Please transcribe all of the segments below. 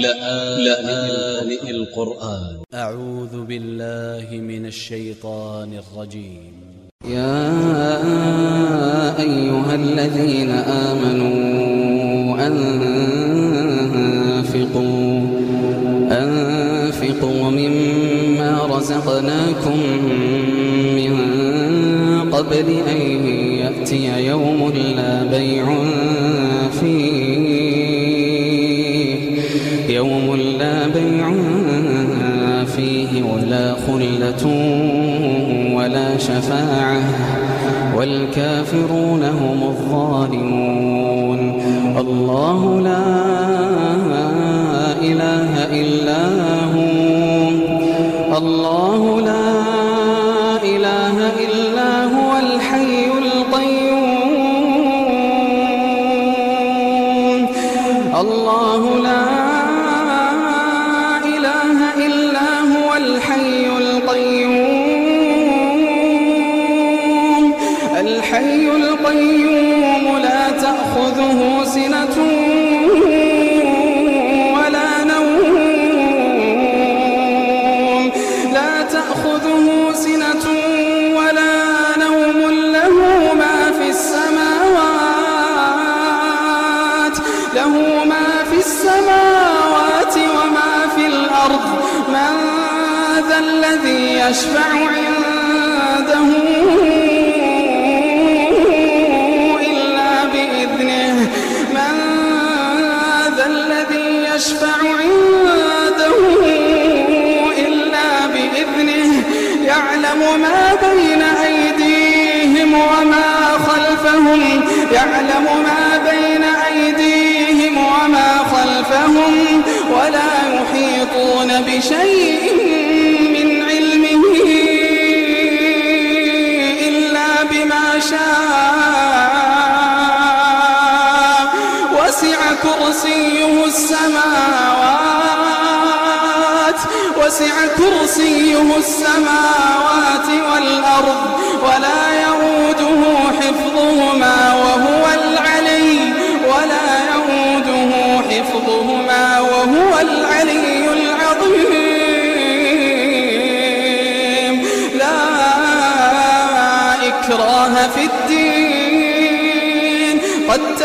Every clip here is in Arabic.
لآن القرآن. أ ع و ذ ب ا ل ل ه من ا ل ش ي ط ا ن ا ل ج ي م يا أيها الذين آمنوا أنفقوا أنفقوا مما رزقناكم من قبل أن يأتي يوم لا بيع خلة ولا شفاعة والكافرون هم الظالمون. الله لا إله إلا هو. الله لا إله إلا هو الحي القيوم. الله لا يشفع عنده إلا بإذنه. من ذا الذي يشفع عنده إلا بإذنه. يعلم ما بين أيديهم وما خلفهم. يعلم ما بين أيديهم وما خلفهم. ولا يحيطون بشيء وسع كرسيه السماوات والأرض ولا يعوده حفظهما وهو العلي ولا يعوده حفظهما وهو العلي العظيم. لا إكراه في الدين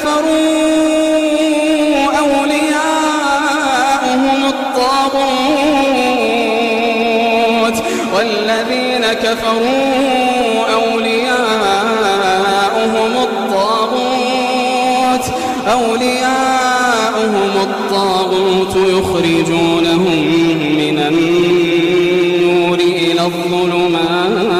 كفروا أولياؤهم الطاغوت والذين كفروا أولياؤهم الطاغوت أولياؤهم الطاغوت يخرجونهم من النور إلى الظلمات.